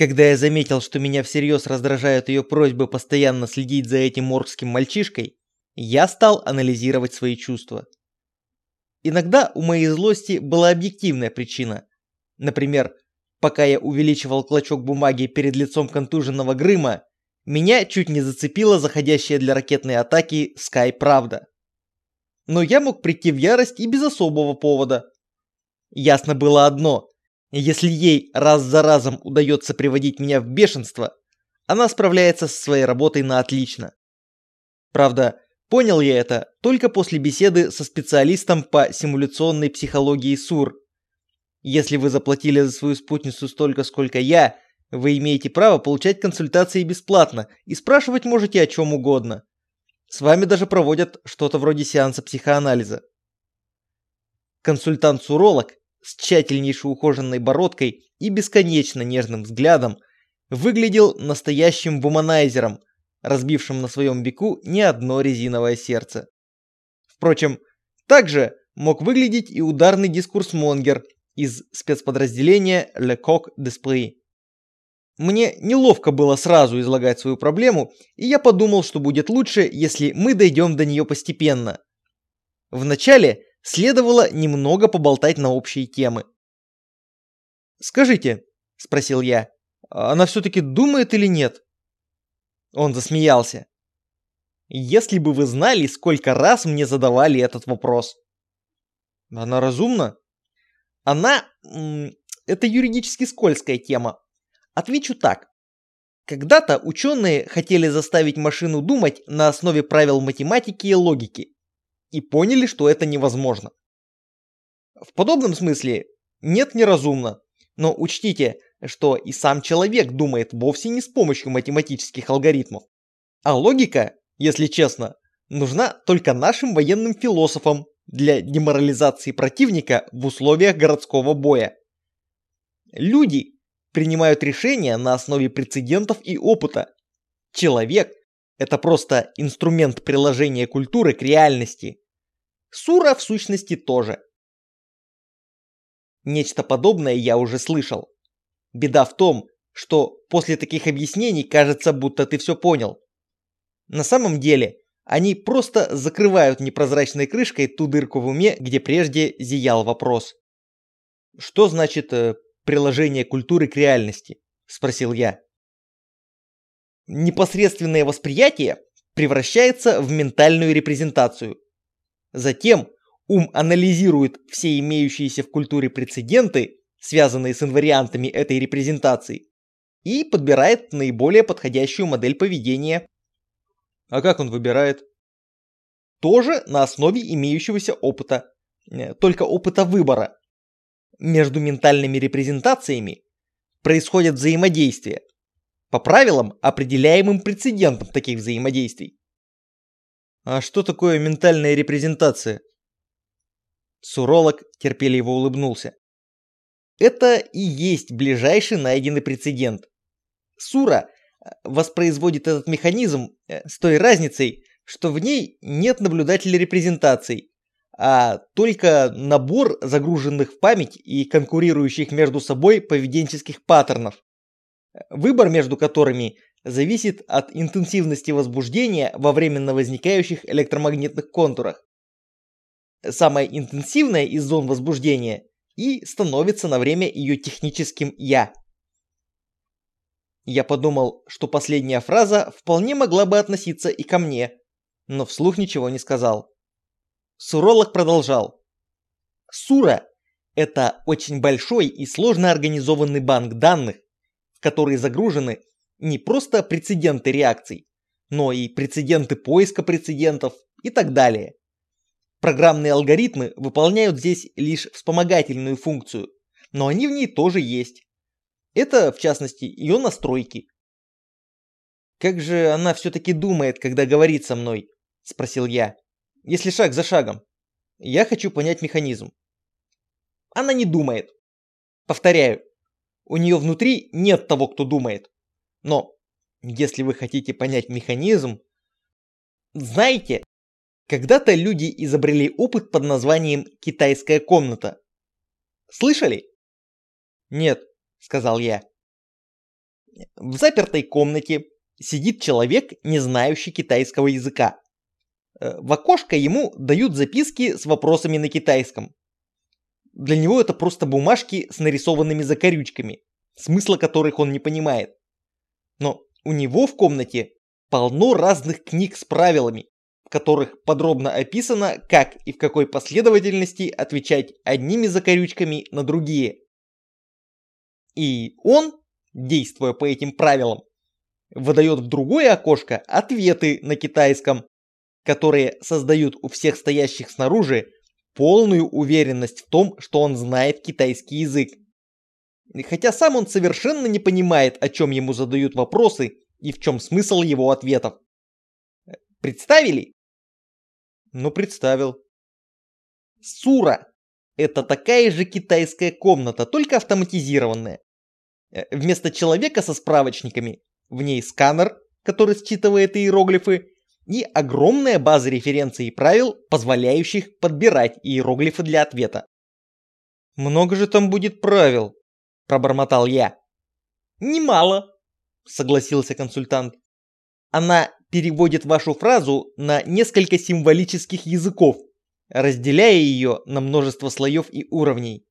Когда я заметил, что меня всерьез раздражают ее просьбы постоянно следить за этим моргским мальчишкой, я стал анализировать свои чувства. Иногда у моей злости была объективная причина. Например, пока я увеличивал клочок бумаги перед лицом контуженного Грыма, меня чуть не зацепила заходящая для ракетной атаки Скай Правда. Но я мог прийти в ярость и без особого повода. Ясно было одно. Если ей раз за разом удается приводить меня в бешенство, она справляется со своей работой на отлично. Правда, понял я это только после беседы со специалистом по симуляционной психологии СУР. Если вы заплатили за свою спутницу столько, сколько я, вы имеете право получать консультации бесплатно и спрашивать можете о чем угодно. С вами даже проводят что-то вроде сеанса психоанализа. Консультант-суролог с тщательнейшей ухоженной бородкой и бесконечно нежным взглядом выглядел настоящим вуманайзером, разбившим на своем веку не одно резиновое сердце. Впрочем, также мог выглядеть и ударный дискурсмонгер из спецподразделения Le Coq d'Esprit. Мне неловко было сразу излагать свою проблему, и я подумал, что будет лучше, если мы дойдем до нее постепенно. Вначале следовало немного поболтать на общие темы. «Скажите», — спросил я, — «она все-таки думает или нет?» Он засмеялся. «Если бы вы знали, сколько раз мне задавали этот вопрос». «Она разумна?» «Она... это юридически скользкая тема. Отвечу так. Когда-то ученые хотели заставить машину думать на основе правил математики и логики. И поняли, что это невозможно. В подобном смысле нет неразумно. Но учтите, что и сам человек думает вовсе не с помощью математических алгоритмов. А логика, если честно, нужна только нашим военным философам для деморализации противника в условиях городского боя. Люди принимают решения на основе прецедентов и опыта. Человек – это просто инструмент приложения культуры к реальности. Сура в сущности тоже. Нечто подобное я уже слышал. Беда в том, что после таких объяснений кажется, будто ты все понял. На самом деле, они просто закрывают непрозрачной крышкой ту дырку в уме, где прежде зиял вопрос. Что значит э, приложение культуры к реальности?» – спросил я. Непосредственное восприятие превращается в ментальную репрезентацию. Затем ум анализирует все имеющиеся в культуре прецеденты, связанные с инвариантами этой репрезентации, и подбирает наиболее подходящую модель поведения. А как он выбирает? Тоже на основе имеющегося опыта, э, только опыта выбора между ментальными репрезентациями происходит взаимодействие, по правилам, определяемым прецедентом таких взаимодействий. А что такое ментальная репрезентация? Суролог терпеливо улыбнулся. Это и есть ближайший найденный прецедент. Сура э, воспроизводит этот механизм э, с той разницей, что в ней нет наблюдателя репрезентаций, а только набор загруженных в память и конкурирующих между собой поведенческих паттернов, выбор между которыми зависит от интенсивности возбуждения во временно возникающих электромагнитных контурах. Самая интенсивная из зон возбуждения и становится на время ее техническим «я». Я подумал, что последняя фраза вполне могла бы относиться и ко мне, но вслух ничего не сказал. Суролог продолжал. Сура – это очень большой и сложно организованный банк данных, в который загружены не просто прецеденты реакций, но и прецеденты поиска прецедентов и так далее. Программные алгоритмы выполняют здесь лишь вспомогательную функцию, но они в ней тоже есть. Это, в частности, ее настройки. «Как же она все-таки думает, когда говорит со мной?» – спросил я если шаг за шагом. Я хочу понять механизм. Она не думает. Повторяю, у нее внутри нет того, кто думает. Но если вы хотите понять механизм, знаете, когда-то люди изобрели опыт под названием «китайская комната». Слышали? Нет, сказал я. В запертой комнате сидит человек, не знающий китайского языка. Э, в окошко ему дают записки с вопросами на китайском. Для него это просто бумажки с нарисованными закорючками, смысла которых он не понимает. Но у него в комнате полно разных книг с правилами, в которых подробно описано, как и в какой последовательности отвечать одними закорючками на другие. И он, действуя по этим правилам, выдает в другое окошко ответы на китайском, которые создают у всех стоящих снаружи полную уверенность в том, что он знает китайский язык. Хотя сам он совершенно не понимает, о чем ему задают вопросы и в чем смысл его ответов. Представили? Ну, представил. Сура – это такая же китайская комната, только автоматизированная. Вместо человека со справочниками в ней сканер, который считывает иероглифы, и огромная база референций и правил, позволяющих подбирать иероглифы для ответа. «Много же там будет правил», – пробормотал я. «Немало», – согласился консультант. «Она переводит вашу фразу на несколько символических языков, разделяя ее на множество слоев и уровней.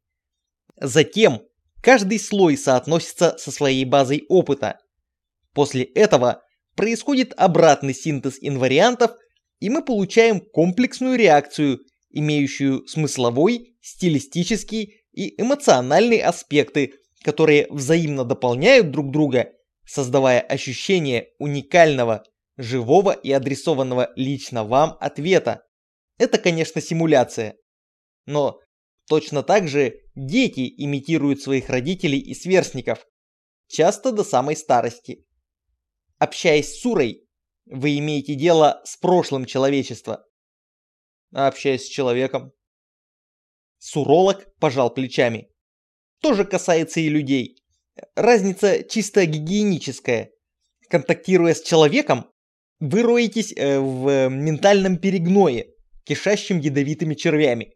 Затем каждый слой соотносится со своей базой опыта. После этого происходит обратный синтез инвариантов, и мы получаем комплексную реакцию, имеющую смысловой, стилистический и эмоциональный аспекты, которые взаимно дополняют друг друга, создавая ощущение уникального, живого и адресованного лично вам ответа. Это, конечно, симуляция. Но точно так же дети имитируют своих родителей и сверстников, часто до самой старости. Общаясь с Сурой, вы имеете дело с прошлым человечества. А общаясь с человеком? Суролог пожал плечами. Тоже касается и людей. Разница чисто гигиеническая. Контактируя с человеком, вы роетесь э, в ментальном перегное, кишащем ядовитыми червями.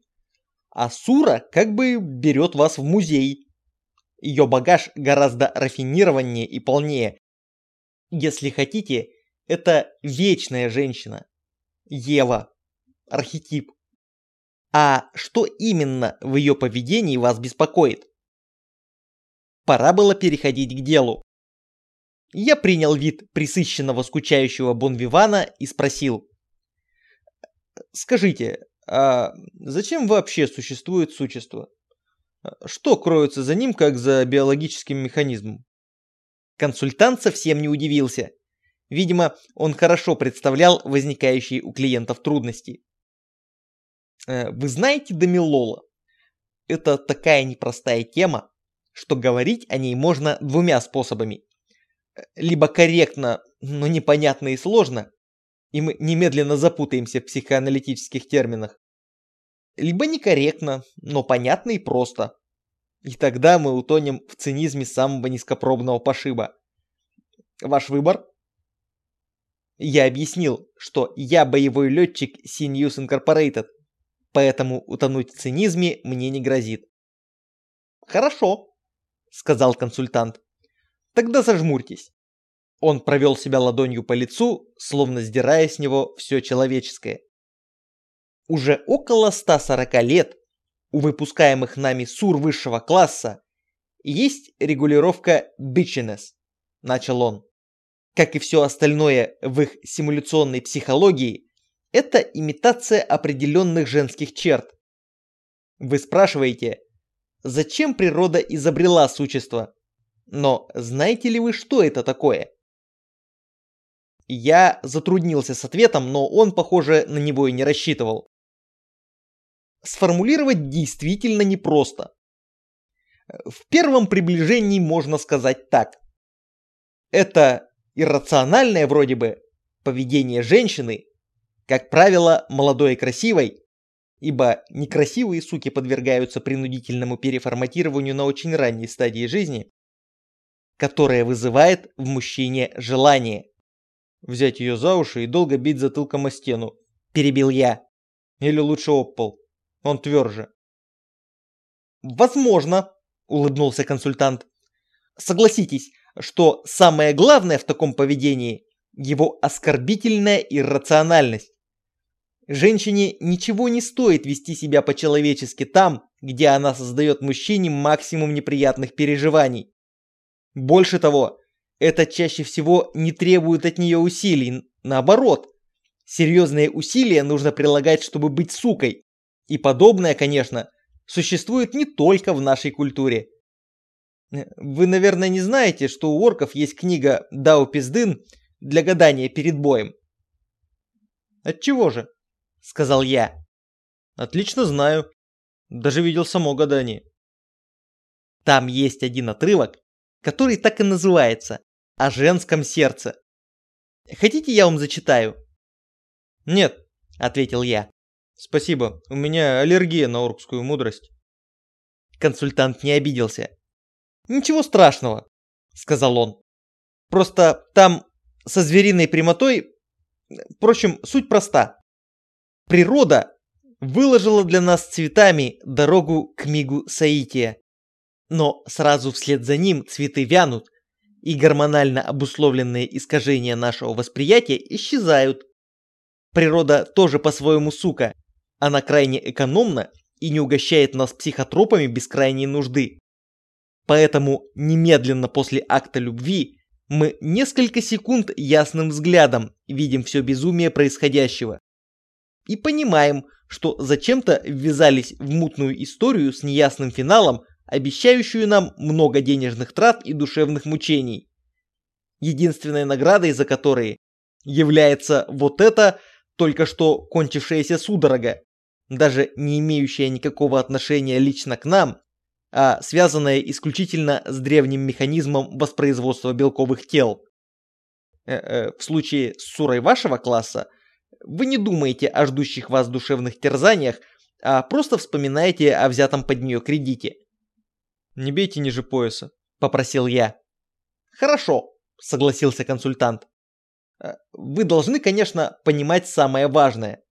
А Сура как бы берет вас в музей. Ее багаж гораздо рафинированнее и полнее, если хотите, это вечная женщина. Ева. Архетип. А что именно в ее поведении вас беспокоит? Пора было переходить к делу. Я принял вид присыщенного скучающего Бонвивана и спросил. Скажите, а зачем вообще существует существо? Что кроется за ним, как за биологическим механизмом? Консультант совсем не удивился. Видимо, он хорошо представлял возникающие у клиентов трудности. Э, вы знаете Дамилола? Это такая непростая тема, что говорить о ней можно двумя способами. Либо корректно, но непонятно и сложно, и мы немедленно запутаемся в психоаналитических терминах. Либо некорректно, но понятно и просто. И тогда мы утонем в цинизме самого низкопробного пошиба. Ваш выбор? Я объяснил, что я боевой летчик CNews Incorporated, поэтому утонуть в цинизме мне не грозит. Хорошо, сказал консультант. Тогда зажмурьтесь. Он провел себя ладонью по лицу, словно сдирая с него все человеческое. Уже около 140 лет у выпускаемых нами СУР высшего класса есть регулировка bitchiness, начал он. Как и все остальное в их симуляционной психологии, это имитация определенных женских черт. Вы спрашиваете, зачем природа изобрела существо? Но знаете ли вы, что это такое? Я затруднился с ответом, но он, похоже, на него и не рассчитывал сформулировать действительно непросто. В первом приближении можно сказать так. Это иррациональное вроде бы поведение женщины, как правило, молодой и красивой, ибо некрасивые суки подвергаются принудительному переформатированию на очень ранней стадии жизни, которое вызывает в мужчине желание. Взять ее за уши и долго бить затылком о стену, перебил я. Или лучше об пол. Он тверже. «Возможно», — улыбнулся консультант. «Согласитесь, что самое главное в таком поведении – его оскорбительная иррациональность. Женщине ничего не стоит вести себя по-человечески там, где она создает мужчине максимум неприятных переживаний. Больше того, это чаще всего не требует от нее усилий, наоборот. Серьезные усилия нужно прилагать, чтобы быть сукой. И подобное, конечно, существует не только в нашей культуре. Вы, наверное, не знаете, что у орков есть книга «Дао Пиздын» для гадания перед боем. Отчего же? Сказал я. Отлично знаю. Даже видел само гадание. Там есть один отрывок, который так и называется «О женском сердце». Хотите, я вам зачитаю? Нет, ответил я. Спасибо, у меня аллергия на оркскую мудрость. Консультант не обиделся. Ничего страшного, сказал он. Просто там со звериной прямотой, впрочем, суть проста. Природа выложила для нас цветами дорогу к мигу Саития. Но сразу вслед за ним цветы вянут, и гормонально обусловленные искажения нашего восприятия исчезают. Природа тоже по-своему сука. Она крайне экономна и не угощает нас психотропами без крайней нужды. Поэтому немедленно после акта любви мы несколько секунд ясным взглядом видим все безумие происходящего. И понимаем, что зачем-то ввязались в мутную историю с неясным финалом, обещающую нам много денежных трат и душевных мучений. Единственной наградой за которые является вот это только что кончившаяся судорога, даже не имеющая никакого отношения лично к нам, а связанная исключительно с древним механизмом воспроизводства белковых тел. Э -э, в случае с сурой вашего класса вы не думаете о ждущих вас душевных терзаниях, а просто вспоминаете о взятом под нее кредите. «Не бейте ниже пояса», — попросил я. «Хорошо», — согласился консультант. «Э, «Вы должны, конечно, понимать самое важное.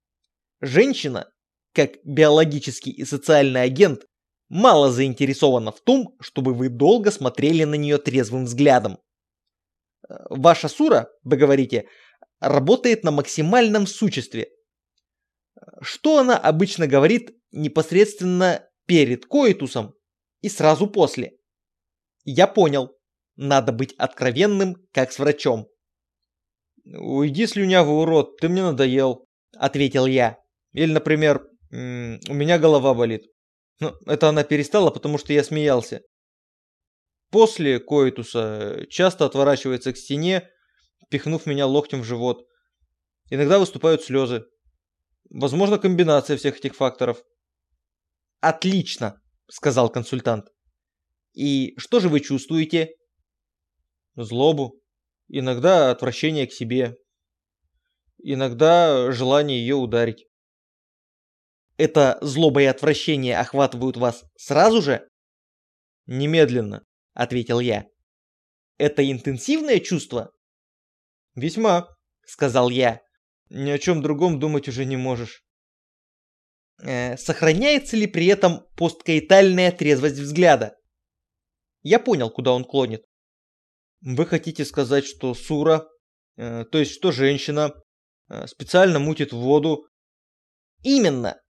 Женщина, как биологический и социальный агент, мало заинтересована в том, чтобы вы долго смотрели на нее трезвым взглядом. Э, ваша сура, вы говорите, работает на максимальном существе. Что она обычно говорит непосредственно перед коитусом и сразу после? Я понял. Надо быть откровенным, как с врачом. «Уйди, слюнявый урод, ты мне надоел», — ответил я. Или, например, у меня голова болит. Но ну, это она перестала, потому что я смеялся. После коитуса часто отворачивается к стене, пихнув меня локтем в живот. Иногда выступают слезы. Возможно, комбинация всех этих факторов. Отлично, сказал консультант. И что же вы чувствуете? Злобу. Иногда отвращение к себе. Иногда желание ее ударить. Это злоба и отвращение охватывают вас сразу же? Немедленно, ответил я. Это интенсивное чувство? «Весьма», — сказал я. «Ни о чем другом думать уже не можешь». Э, сохраняется ли при этом посткаитальная трезвость взгляда? Я понял, куда он клонит. Вы хотите сказать, что Сура, э, то есть что женщина, э, специально мутит воду? Именно!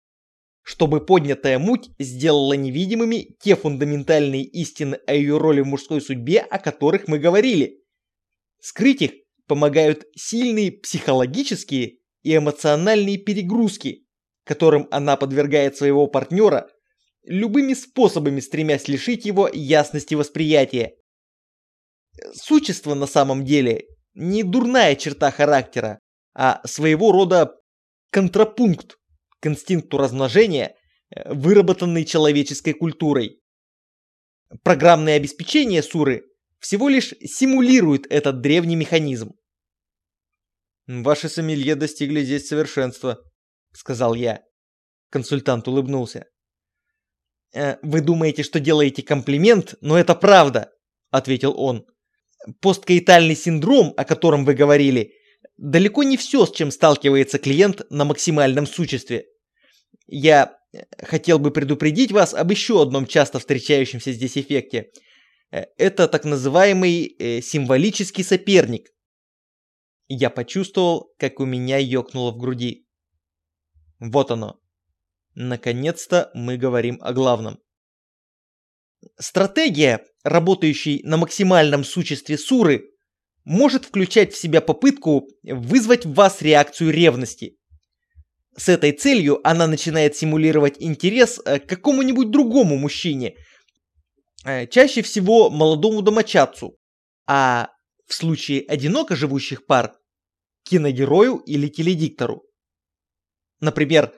Чтобы поднятая муть сделала невидимыми те фундаментальные истины о ее роли в мужской судьбе, о которых мы говорили. Скрыть их помогают сильные психологические и эмоциональные перегрузки, которым она подвергает своего партнера, любыми способами стремясь лишить его ясности восприятия. Существо на самом деле не дурная черта характера, а своего рода контрапункт к инстинкту размножения, выработанный человеческой культурой. Программное обеспечение Суры всего лишь симулирует этот древний механизм. «Ваши сомелье достигли здесь совершенства», — сказал я. Консультант улыбнулся. «Э, «Вы думаете, что делаете комплимент, но это правда», — ответил он. «Посткаитальный синдром, о котором вы говорили, далеко не все, с чем сталкивается клиент на максимальном существе. Я хотел бы предупредить вас об еще одном часто встречающемся здесь эффекте. Э, это так называемый э, символический соперник. Я почувствовал, как у меня ёкнуло в груди. Вот оно. Наконец-то мы говорим о главном. Стратегия, работающая на максимальном существе суры, может включать в себя попытку вызвать в вас реакцию ревности. С этой целью она начинает симулировать интерес э, к какому-нибудь другому мужчине, э, чаще всего молодому домочадцу, а в случае одиноко живущих пар – киногерою или теледиктору. Например,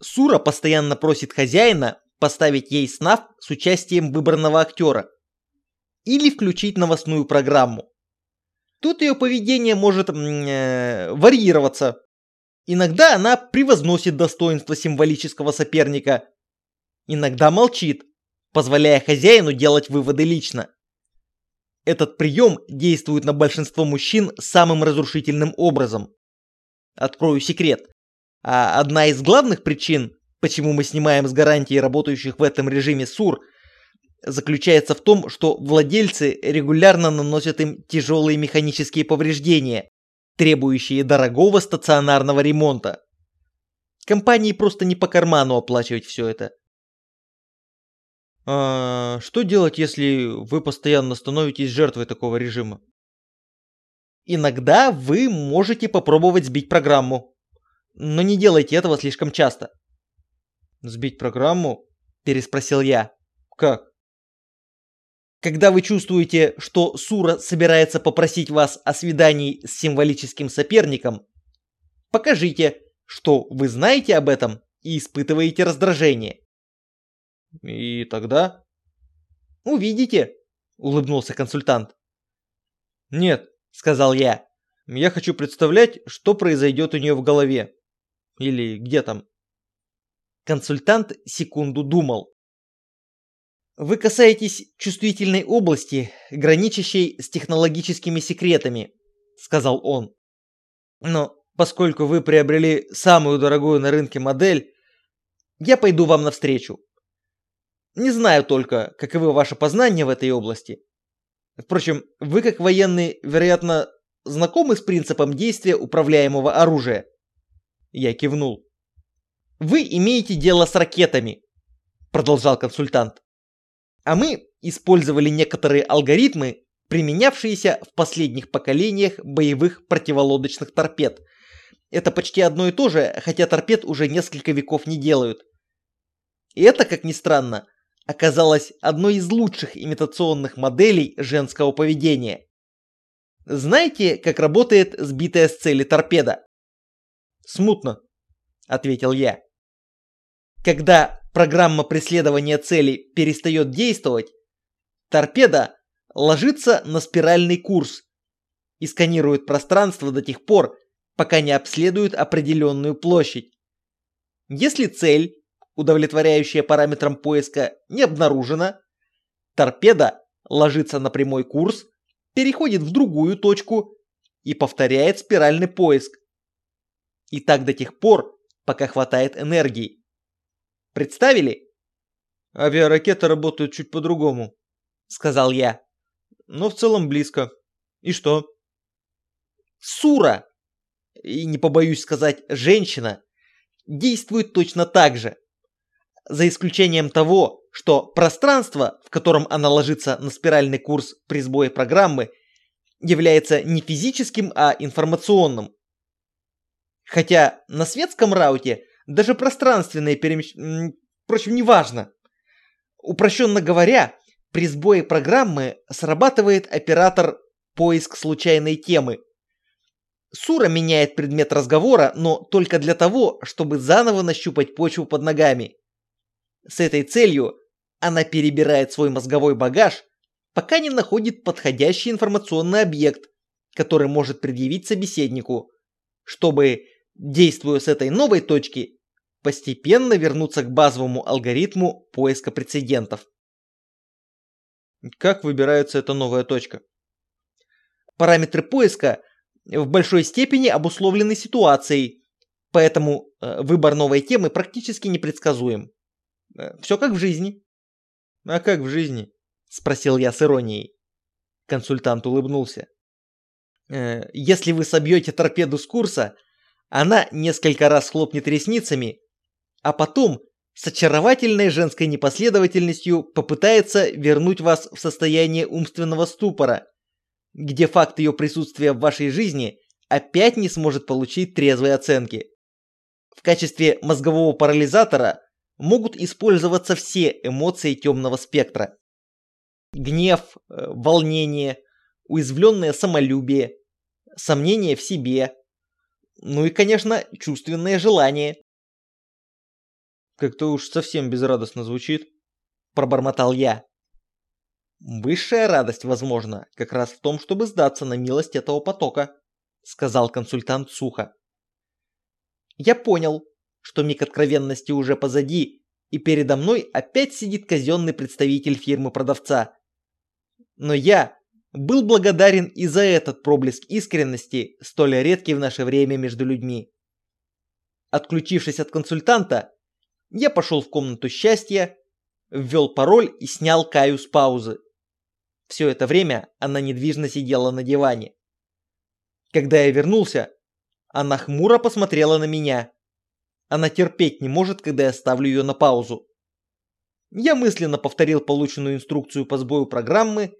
Сура постоянно просит хозяина поставить ей снав с участием выбранного актера или включить новостную программу. Тут ее поведение может э, варьироваться. Иногда она превозносит достоинство символического соперника, иногда молчит, позволяя хозяину делать выводы лично. Этот прием действует на большинство мужчин самым разрушительным образом. Открою секрет. А одна из главных причин, почему мы снимаем с гарантией работающих в этом режиме СУР, заключается в том, что владельцы регулярно наносят им тяжелые механические повреждения, требующие дорогого стационарного ремонта. Компании просто не по карману оплачивать все это. А что делать, если вы постоянно становитесь жертвой такого режима? Иногда вы можете попробовать сбить программу, но не делайте этого слишком часто. «Сбить программу?» – переспросил я. «Как?» Когда вы чувствуете, что Сура собирается попросить вас о свидании с символическим соперником, покажите, что вы знаете об этом и испытываете раздражение. И тогда? Увидите, улыбнулся консультант. Нет, сказал я. Я хочу представлять, что произойдет у нее в голове. Или где там. Консультант секунду думал. Вы касаетесь чувствительной области, граничащей с технологическими секретами, сказал он. Но поскольку вы приобрели самую дорогую на рынке модель, я пойду вам навстречу. Не знаю только, каковы ваши познания в этой области. Впрочем, вы как военный, вероятно, знакомы с принципом действия управляемого оружия. Я кивнул. Вы имеете дело с ракетами, продолжал консультант а мы использовали некоторые алгоритмы, применявшиеся в последних поколениях боевых противолодочных торпед. Это почти одно и то же, хотя торпед уже несколько веков не делают. И это, как ни странно, оказалось одной из лучших имитационных моделей женского поведения. Знаете, как работает сбитая с цели торпеда? Смутно, ответил я. Когда программа преследования цели перестает действовать, торпеда ложится на спиральный курс и сканирует пространство до тех пор, пока не обследует определенную площадь. Если цель, удовлетворяющая параметрам поиска, не обнаружена, торпеда ложится на прямой курс, переходит в другую точку и повторяет спиральный поиск. И так до тех пор, пока хватает энергии. Представили? Авиаракеты работают чуть по-другому, сказал я. Но в целом близко. И что? Сура, и не побоюсь сказать женщина, действует точно так же. За исключением того, что пространство, в котором она ложится на спиральный курс при сбое программы, является не физическим, а информационным. Хотя на светском рауте даже пространственные перемещения... Впрочем, неважно. Упрощенно говоря, при сбое программы срабатывает оператор «Поиск случайной темы». Сура меняет предмет разговора, но только для того, чтобы заново нащупать почву под ногами. С этой целью она перебирает свой мозговой багаж, пока не находит подходящий информационный объект, который может предъявить собеседнику, чтобы, действуя с этой новой точки, постепенно вернуться к базовому алгоритму поиска прецедентов. Как выбирается эта новая точка? Параметры поиска в большой степени обусловлены ситуацией, поэтому э, выбор новой темы практически непредсказуем. Э, Все как в жизни. А как в жизни? Спросил я с иронией. Консультант улыбнулся. «Э, если вы собьете торпеду с курса, она несколько раз хлопнет ресницами, а потом с очаровательной женской непоследовательностью попытается вернуть вас в состояние умственного ступора, где факт ее присутствия в вашей жизни опять не сможет получить трезвой оценки. В качестве мозгового парализатора могут использоваться все эмоции темного спектра. Гнев, э, волнение, уязвленное самолюбие, сомнение в себе, ну и, конечно, чувственное желание. Как-то уж совсем безрадостно звучит, пробормотал я. Высшая радость, возможно, как раз в том, чтобы сдаться на милость этого потока, сказал консультант сухо. Я понял, что миг откровенности уже позади, и передо мной опять сидит казенный представитель фирмы-продавца. Но я был благодарен и за этот проблеск искренности, столь редкий в наше время между людьми. Отключившись от консультанта, я пошел в комнату счастья, ввел пароль и снял Каю с паузы. Все это время она недвижно сидела на диване. Когда я вернулся, она хмуро посмотрела на меня. Она терпеть не может, когда я ставлю ее на паузу. Я мысленно повторил полученную инструкцию по сбою программы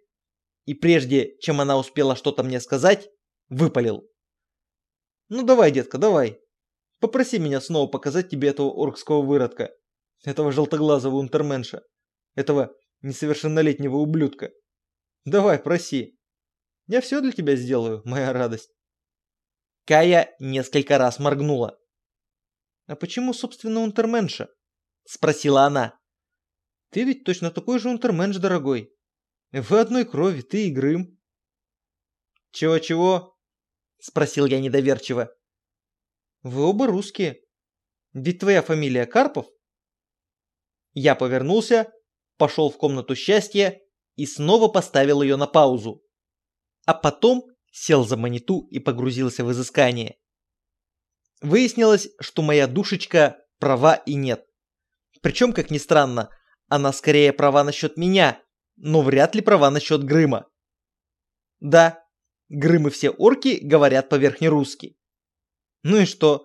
и прежде, чем она успела что-то мне сказать, выпалил. «Ну давай, детка, давай. Попроси меня снова показать тебе этого оркского выродка, этого желтоглазого унтерменша, этого несовершеннолетнего ублюдка. Давай, проси. Я все для тебя сделаю, моя радость». Кая несколько раз моргнула. «А почему, собственно, унтерменша?» – спросила она. «Ты ведь точно такой же унтерменш, дорогой. Вы одной крови, ты и Грым. Чего-чего? Спросил я недоверчиво. Вы оба русские. Ведь твоя фамилия Карпов? Я повернулся, пошел в комнату счастья и снова поставил ее на паузу. А потом сел за маниту и погрузился в изыскание. Выяснилось, что моя душечка права и нет. Причем, как ни странно, она скорее права насчет меня, но вряд ли права насчет Грыма. Да, Грым и все орки говорят по-верхнерусски. Ну и что?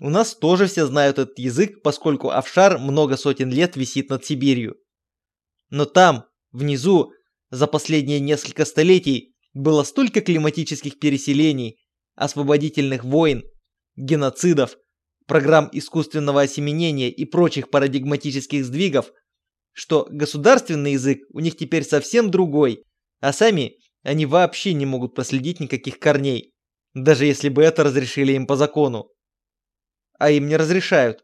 У нас тоже все знают этот язык, поскольку Авшар много сотен лет висит над Сибирью. Но там, внизу, за последние несколько столетий было столько климатических переселений, освободительных войн, геноцидов, программ искусственного осеменения и прочих парадигматических сдвигов, что государственный язык у них теперь совсем другой, а сами они вообще не могут проследить никаких корней, даже если бы это разрешили им по закону. А им не разрешают.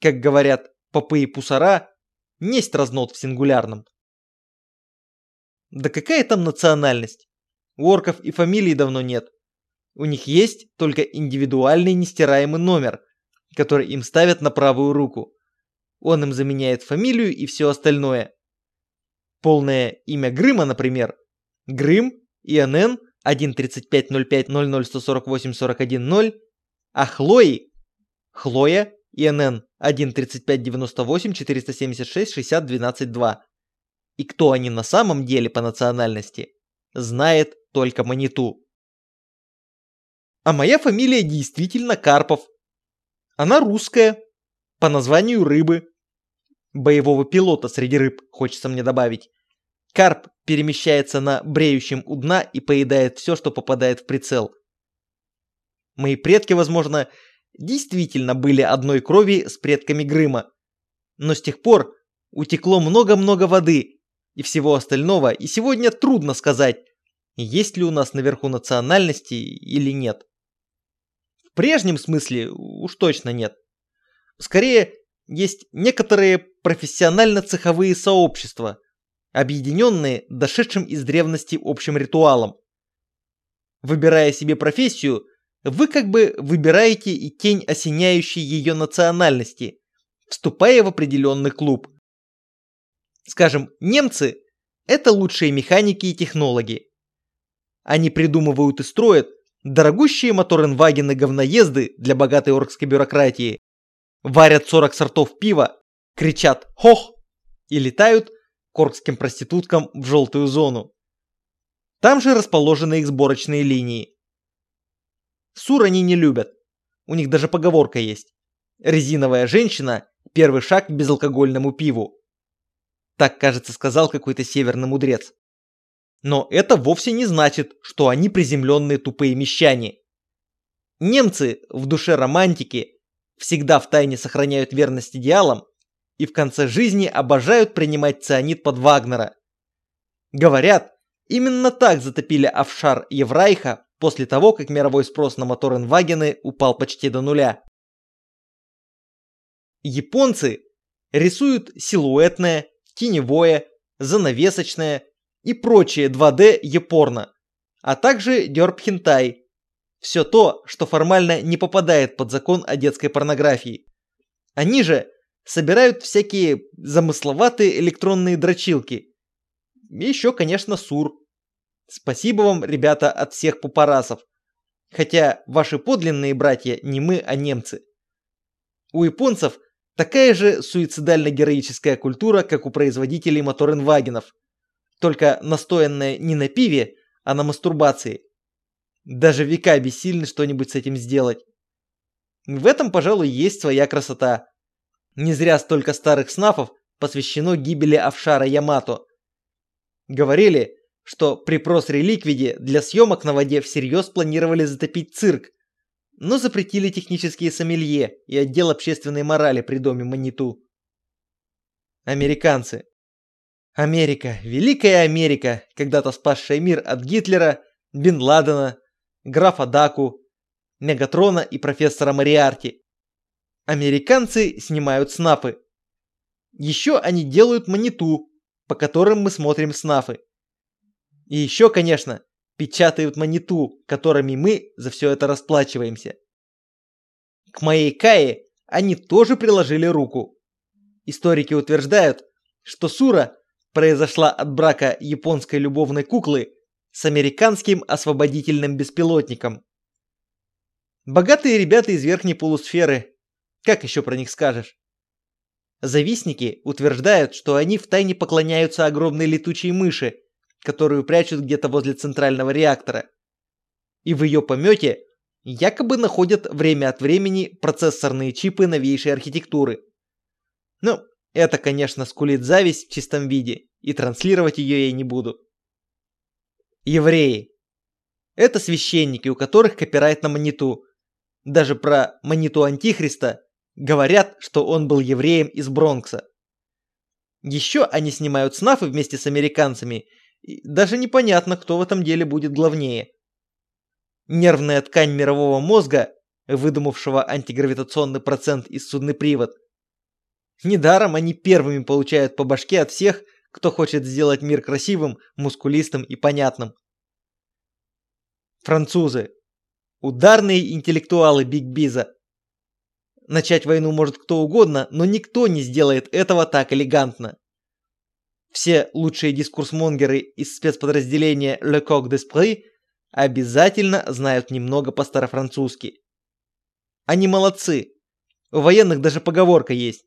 Как говорят попы и пусара, несть разнот в сингулярном. Да какая там национальность? У орков и фамилии давно нет. У них есть только индивидуальный нестираемый номер, который им ставят на правую руку. Он им заменяет фамилию и все остальное. Полное имя Грыма, например, Грым, ИНН 1350500148140, а Хлои, Хлоя, ИНН 1359847666012. И кто они на самом деле по национальности, знает только Маниту. А моя фамилия действительно Карпов. Она русская, по названию рыбы. Боевого пилота среди рыб, хочется мне добавить. Карп перемещается на бреющем у дна и поедает все, что попадает в прицел. Мои предки, возможно, действительно были одной крови с предками Грыма. Но с тех пор утекло много-много воды и всего остального, и сегодня трудно сказать, есть ли у нас наверху национальности или нет. В прежнем смысле уж точно нет. Скорее, есть некоторые профессионально-цеховые сообщества, объединенные дошедшим из древности общим ритуалом. Выбирая себе профессию, вы как бы выбираете и тень осеняющей ее национальности, вступая в определенный клуб. Скажем, немцы – это лучшие механики и технологи. Они придумывают и строят дорогущие моторенвагены-говноезды для богатой оркской бюрократии, варят 40 сортов пива, кричат «Хох!» и летают коркским проституткам в желтую зону. Там же расположены их сборочные линии. Сур они не любят. У них даже поговорка есть. Резиновая женщина – первый шаг к безалкогольному пиву. Так, кажется, сказал какой-то северный мудрец. Но это вовсе не значит, что они приземленные тупые мещане. Немцы в душе романтики всегда втайне сохраняют верность идеалам и в конце жизни обожают принимать цианид под Вагнера. Говорят, именно так затопили офшар Еврайха после того, как мировой спрос на моторенвагены упал почти до нуля. Японцы рисуют силуэтное, теневое, занавесочное и прочее 2D япорно, а также дёрб-хентай. Все то, что формально не попадает под закон о детской порнографии. Они же собирают всякие замысловатые электронные дрочилки. И еще, конечно, сур. Спасибо вам, ребята, от всех пупарасов. Хотя ваши подлинные братья не мы, а немцы. У японцев такая же суицидально-героическая культура, как у производителей моторенвагенов. Только настоянная не на пиве, а на мастурбации. Даже века бессильны что-нибудь с этим сделать. В этом, пожалуй, есть своя красота. Не зря столько старых снафов посвящено гибели Авшара Ямато. Говорили, что при прос-реликвиде для съемок на воде всерьез планировали затопить цирк, но запретили технические сомелье и отдел общественной морали при доме Маниту. Американцы. Америка, великая Америка, когда-то спасшая мир от Гитлера, Бен Ладена, графа Даку, Мегатрона и профессора Мариарти. Американцы снимают снапы. Еще они делают маниту, по которым мы смотрим снафы. И еще, конечно, печатают маниту, которыми мы за все это расплачиваемся. К моей Кае они тоже приложили руку. Историки утверждают, что Сура произошла от брака японской любовной куклы с американским освободительным беспилотником. Богатые ребята из верхней полусферы, как еще про них скажешь? Завистники утверждают, что они втайне поклоняются огромной летучей мыши, которую прячут где-то возле центрального реактора. И в ее помете якобы находят время от времени процессорные чипы новейшей архитектуры. Ну, это, конечно, скулит зависть в чистом виде, и транслировать ее я не буду. Евреи. Это священники, у которых копирайт на маниту. Даже про маниту Антихриста говорят, что он был евреем из Бронкса. Еще они снимают снафы вместе с американцами даже непонятно, кто в этом деле будет главнее. Нервная ткань мирового мозга, выдумавшего антигравитационный процент и судный привод. Недаром они первыми получают по башке от всех, кто хочет сделать мир красивым, мускулистым и понятным. Французы. Ударные интеллектуалы Биг Биза. Начать войну может кто угодно, но никто не сделает этого так элегантно. Все лучшие дискурсмонгеры из спецподразделения Le Coq d'Esprit обязательно знают немного по-старофранцузски. Они молодцы. У военных даже поговорка есть.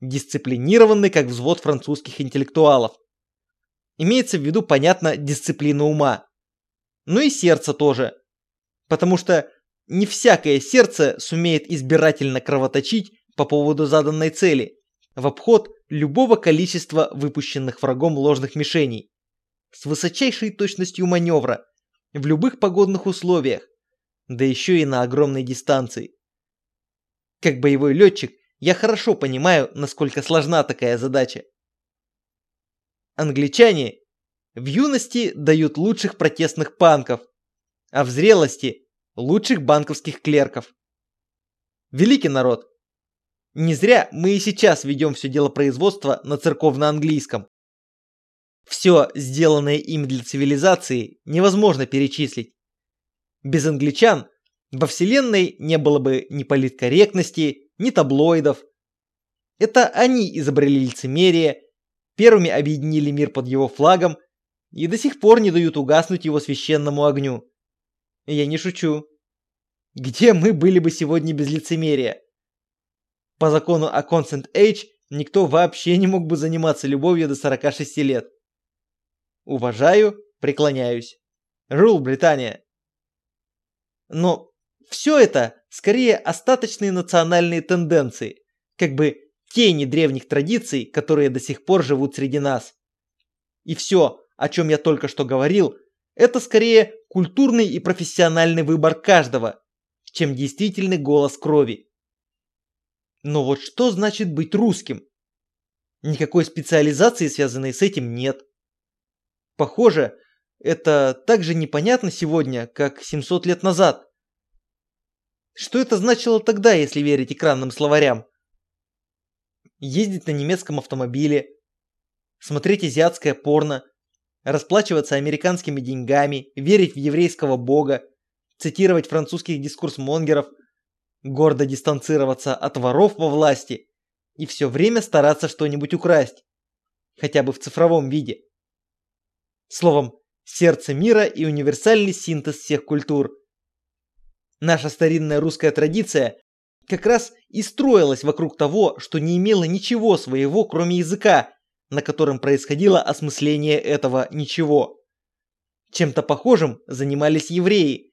Дисциплинированный, как взвод французских интеллектуалов. Имеется в виду, понятно, дисциплина ума. Ну и сердце тоже. Потому что не всякое сердце сумеет избирательно кровоточить по поводу заданной цели, в обход любого количества выпущенных врагом ложных мишеней. С высочайшей точностью маневра, в любых погодных условиях, да еще и на огромной дистанции. Как боевой летчик, я хорошо понимаю, насколько сложна такая задача. Англичане в юности дают лучших протестных панков, а в зрелости – лучших банковских клерков. Великий народ, не зря мы и сейчас ведем все дело производства на церковно-английском. Все, сделанное им для цивилизации, невозможно перечислить. Без англичан во вселенной не было бы ни политкорректности, ни таблоидов. Это они изобрели лицемерие, первыми объединили мир под его флагом и до сих пор не дают угаснуть его священному огню. Я не шучу. Где мы были бы сегодня без лицемерия? По закону о Consent Age никто вообще не мог бы заниматься любовью до 46 лет. Уважаю, преклоняюсь. Рул, Британия. Но все это скорее остаточные национальные тенденции, как бы тени древних традиций, которые до сих пор живут среди нас. И все, о чем я только что говорил, это скорее культурный и профессиональный выбор каждого, чем действительный голос крови. Но вот что значит быть русским? Никакой специализации, связанной с этим, нет. Похоже, это так же непонятно сегодня, как 700 лет назад. Что это значило тогда, если верить экранным словарям? Ездить на немецком автомобиле, смотреть азиатское порно, расплачиваться американскими деньгами, верить в еврейского бога, цитировать французских дискурсмонгеров, гордо дистанцироваться от воров во власти и все время стараться что-нибудь украсть, хотя бы в цифровом виде. Словом, сердце мира и универсальный синтез всех культур. Наша старинная русская традиция как раз и строилась вокруг того, что не имело ничего своего, кроме языка, на котором происходило осмысление этого ничего. Чем-то похожим занимались евреи,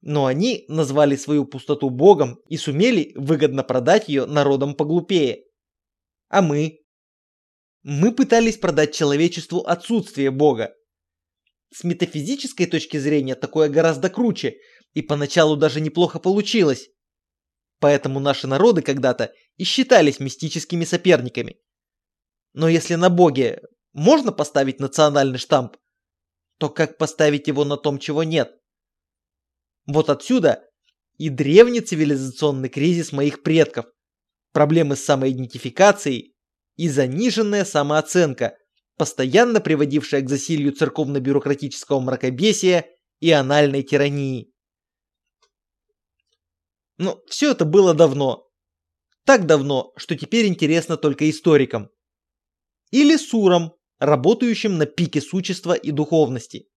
но они назвали свою пустоту богом и сумели выгодно продать ее народам поглупее. А мы? Мы пытались продать человечеству отсутствие бога, с метафизической точки зрения такое гораздо круче, и поначалу даже неплохо получилось. Поэтому наши народы когда-то и считались мистическими соперниками. Но если на боге можно поставить национальный штамп, то как поставить его на том, чего нет? Вот отсюда и древний цивилизационный кризис моих предков, проблемы с самоидентификацией и заниженная самооценка, постоянно приводившая к засилью церковно-бюрократического мракобесия и анальной тирании. Но все это было давно. Так давно, что теперь интересно только историкам. Или сурам, работающим на пике существа и духовности.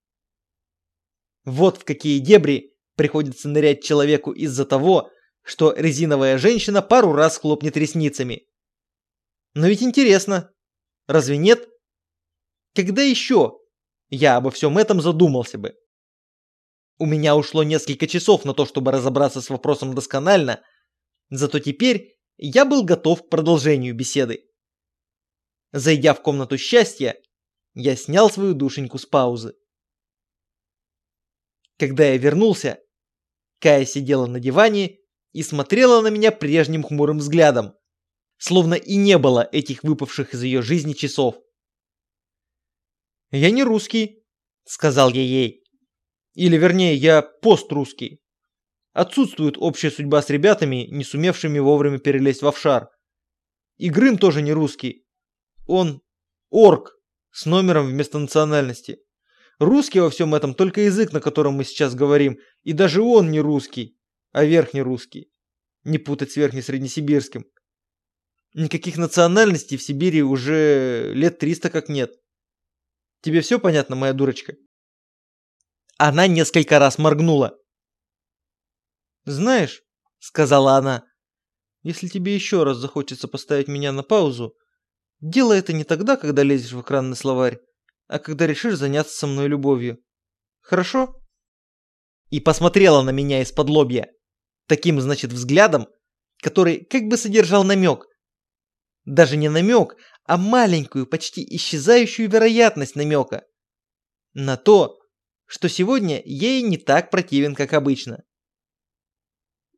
Вот в какие дебри приходится нырять человеку из-за того, что резиновая женщина пару раз хлопнет ресницами. Но ведь интересно, разве нет? Когда еще я обо всем этом задумался бы? У меня ушло несколько часов на то, чтобы разобраться с вопросом досконально, зато теперь я был готов к продолжению беседы. Зайдя в комнату счастья, я снял свою душеньку с паузы. Когда я вернулся, Кая сидела на диване и смотрела на меня прежним хмурым взглядом, словно и не было этих выпавших из ее жизни часов. «Я не русский», — сказал я ей. Или вернее, я пост-русский. Отсутствует общая судьба с ребятами, не сумевшими вовремя перелезть в офшар. И Грым тоже не русский. Он орк с номером вместо национальности. Русский во всем этом только язык, на котором мы сейчас говорим, и даже он не русский, а верхнерусский. Не путать с верхнесреднесибирским. Никаких национальностей в Сибири уже лет 300 как нет. Тебе все понятно, моя дурочка?» Она несколько раз моргнула. «Знаешь», — сказала она, — «если тебе еще раз захочется поставить меня на паузу, делай это не тогда, когда лезешь в экранный словарь, а когда решишь заняться со мной любовью. Хорошо?» И посмотрела на меня из-под лобья. Таким, значит, взглядом, который как бы содержал намек. Даже не намек, а маленькую, почти исчезающую вероятность намека. На то, что сегодня ей не так противен, как обычно.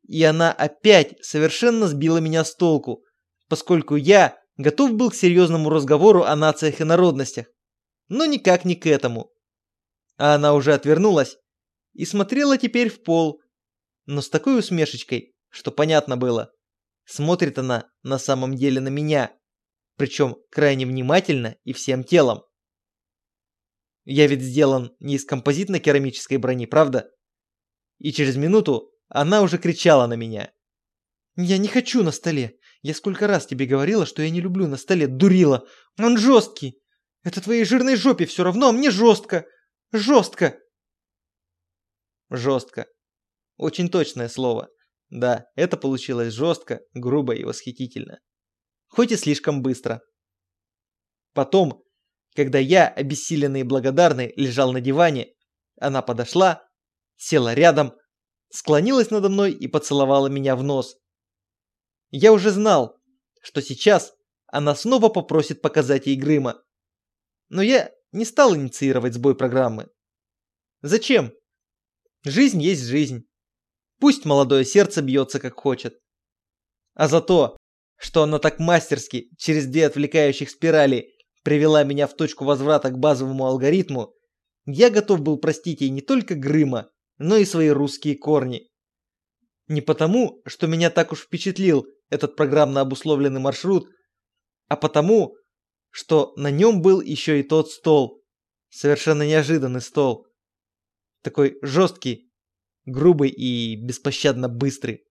И она опять совершенно сбила меня с толку, поскольку я готов был к серьезному разговору о нациях и народностях, но никак не к этому. А она уже отвернулась и смотрела теперь в пол, но с такой усмешечкой, что понятно было. Смотрит она на самом деле на меня причем крайне внимательно и всем телом. Я ведь сделан не из композитно-керамической брони, правда? И через минуту она уже кричала на меня. «Я не хочу на столе. Я сколько раз тебе говорила, что я не люблю на столе, дурила. Он жесткий. Это твоей жирной жопе все равно, а мне жестко. Жестко!» Жестко. Очень точное слово. Да, это получилось жестко, грубо и восхитительно. хоть и слишком быстро. Потом, когда я, обессиленный и благодарный, лежал на диване, она подошла, села рядом, склонилась надо мной и поцеловала меня в нос. Я уже знал, что сейчас она снова попросит показать ей Грыма. Но я не стал инициировать сбой программы. Зачем? Жизнь есть жизнь. Пусть молодое сердце бьется как хочет. А за то, что она так мастерски через две отвлекающих спирали привела меня в точку возврата к базовому алгоритму, я готов был простить ей не только Грыма, но и свои русские корни. Не потому, что меня так уж впечатлил этот программно обусловленный маршрут, а потому, что на нем был еще и тот стол. Совершенно неожиданный стол. Такой жесткий, грубый и беспощадно быстрый.